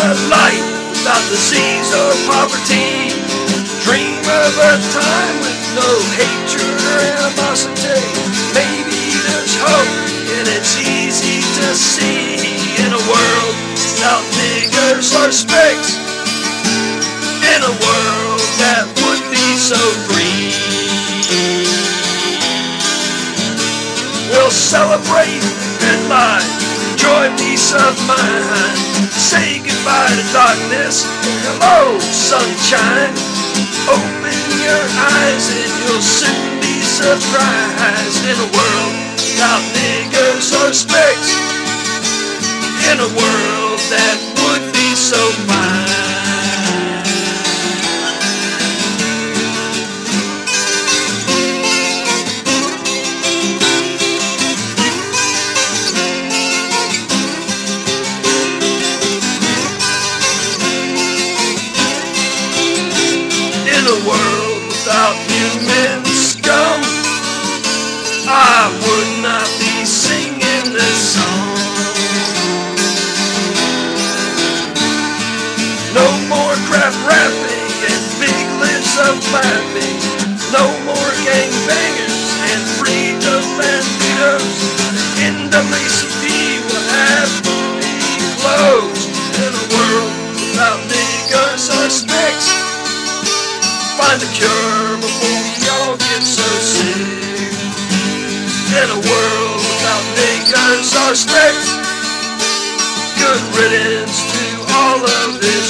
a life without disease or poverty. Dream of a time with no hatred or animosity. Maybe there's hope and it's easy to see in a world without niggers or spicks. In a world that would be so green. We'll celebrate of mind. Say goodbye to darkness, hello, sunshine. Open your eyes and you'll soon be surprised in a world without niggers or spicks. In a world that would be so fine. Of laughing. No more gang bangers and freedom banditos. The NAACP will have to be closed in a world without niggers or snakes find a cure before we all get so sick. In a world without niggers or snakes, good riddance to all of this